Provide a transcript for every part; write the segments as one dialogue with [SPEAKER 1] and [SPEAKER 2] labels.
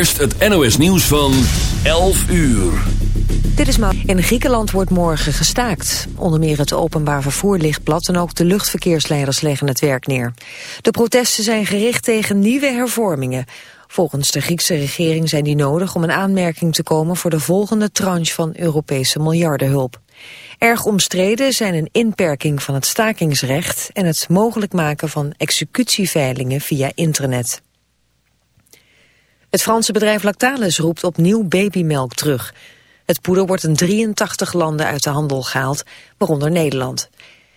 [SPEAKER 1] eerst het NOS nieuws van 11 uur.
[SPEAKER 2] Dit is. In Griekenland wordt morgen gestaakt. Onder meer het openbaar vervoer ligt plat en ook de luchtverkeersleiders leggen het werk neer. De protesten zijn gericht tegen nieuwe hervormingen. Volgens de Griekse regering zijn die nodig om een aanmerking te komen voor de volgende tranche van Europese miljardenhulp. Erg omstreden zijn een inperking van het stakingsrecht en het mogelijk maken van executieveilingen via internet. Het Franse bedrijf Lactalis roept opnieuw babymelk terug. Het poeder wordt in 83 landen uit de handel gehaald, waaronder Nederland.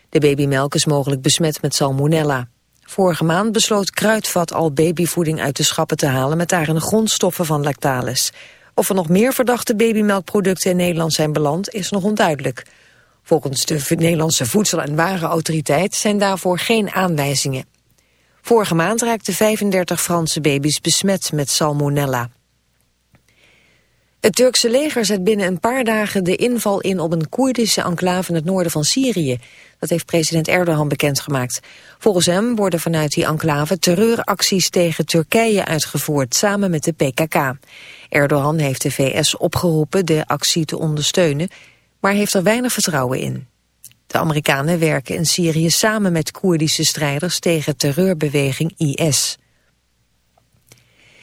[SPEAKER 2] De babymelk is mogelijk besmet met salmonella. Vorige maand besloot Kruidvat al babyvoeding uit de schappen te halen... met daarin grondstoffen van Lactalis. Of er nog meer verdachte babymelkproducten in Nederland zijn beland... is nog onduidelijk. Volgens de Nederlandse Voedsel- en Warenautoriteit... zijn daarvoor geen aanwijzingen. Vorige maand raakten 35 Franse baby's besmet met salmonella. Het Turkse leger zet binnen een paar dagen de inval in op een Koerdische enclave in het noorden van Syrië. Dat heeft president Erdogan bekendgemaakt. Volgens hem worden vanuit die enclave terreuracties tegen Turkije uitgevoerd, samen met de PKK. Erdogan heeft de VS opgeroepen de actie te ondersteunen, maar heeft er weinig vertrouwen in. De Amerikanen werken in Syrië samen met Koerdische strijders tegen terreurbeweging IS.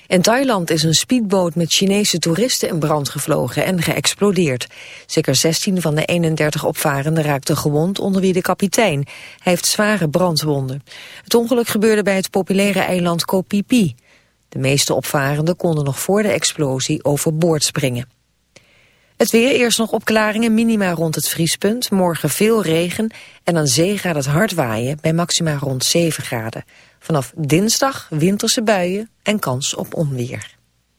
[SPEAKER 2] In Thailand is een speedboot met Chinese toeristen in brand gevlogen en geëxplodeerd. Zeker 16 van de 31 opvarenden raakten gewond, onder wie de kapitein. Hij heeft zware brandwonden. Het ongeluk gebeurde bij het populaire eiland Koh Phi Phi. De meeste opvarenden konden nog voor de explosie overboord springen. Het weer, eerst nog opklaringen, minima rond het vriespunt. Morgen veel regen en aan zee gaat het hard waaien bij maxima rond 7 graden. Vanaf dinsdag winterse buien en kans op onweer.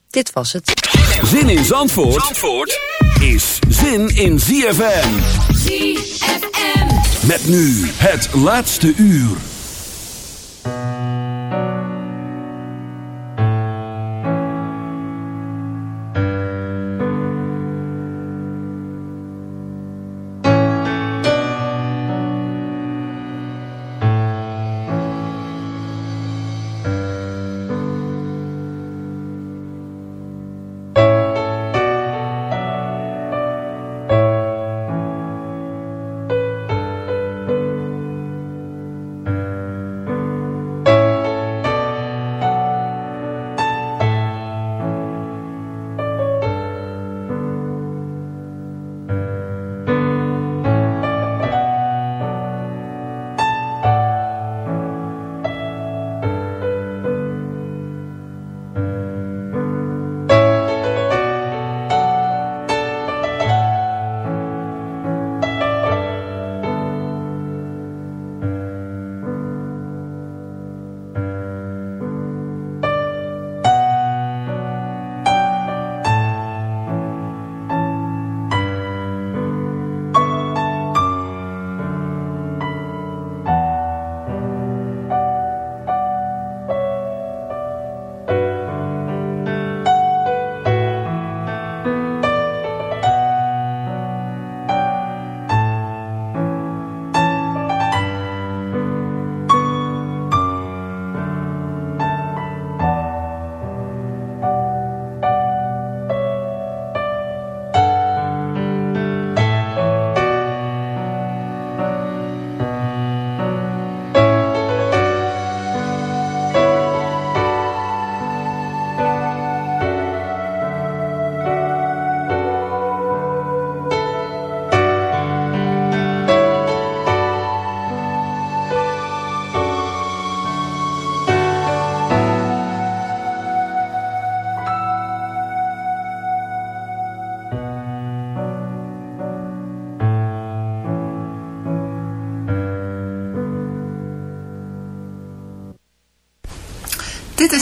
[SPEAKER 2] Dit was het.
[SPEAKER 1] Zin in Zandvoort, Zandvoort is zin in ZFM.
[SPEAKER 3] ZFM.
[SPEAKER 1] Met nu het laatste uur.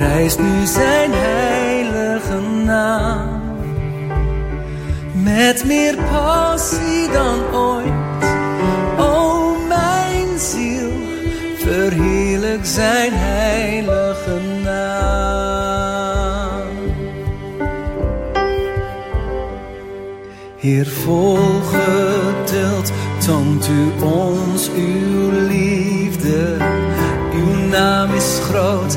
[SPEAKER 4] Prijs nu zijn heilige naam. Met meer passie dan ooit. O mijn ziel, verheerlijk zijn heilige naam. Heer, volgeduld toont u ons uw liefde. Uw naam is groot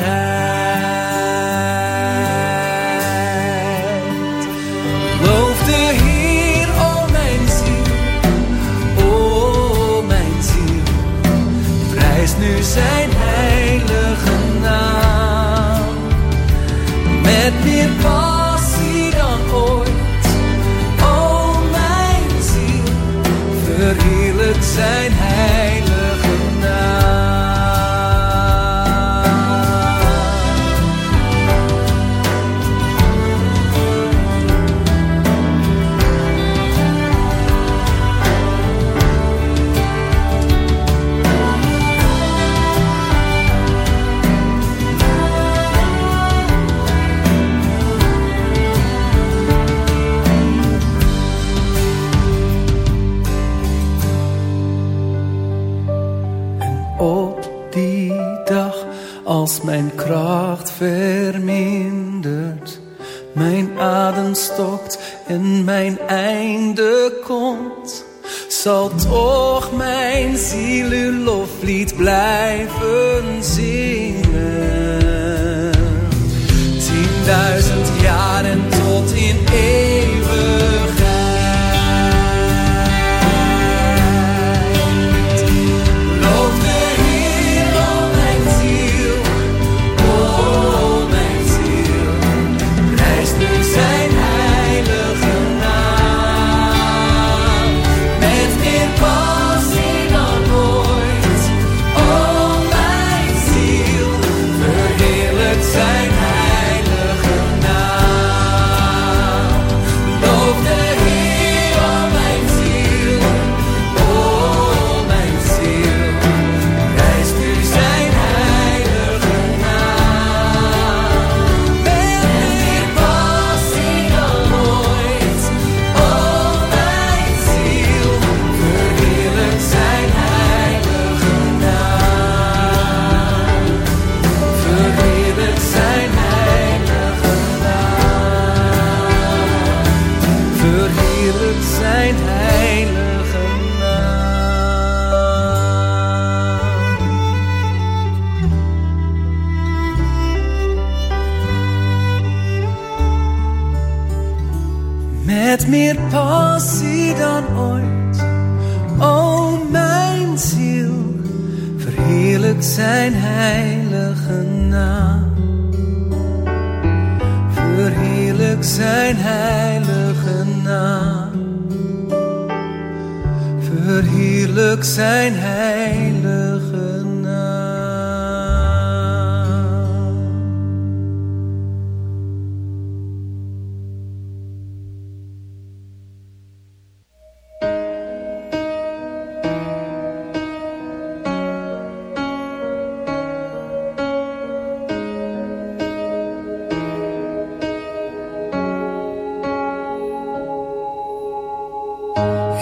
[SPEAKER 4] Zal toch mijn ziel uw loflied blijven zingen. Tienduizend jaren tot in eeuwigheid.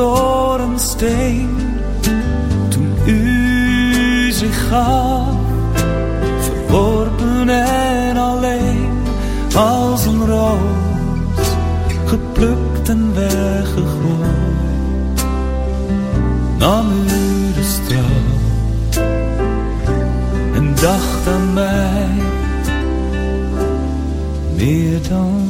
[SPEAKER 5] door een steen. Toen u zich gaf, verworpen en alleen. Als een roos, geplukt en weggegooid. Nam u de straal en dacht aan mij. Meer dan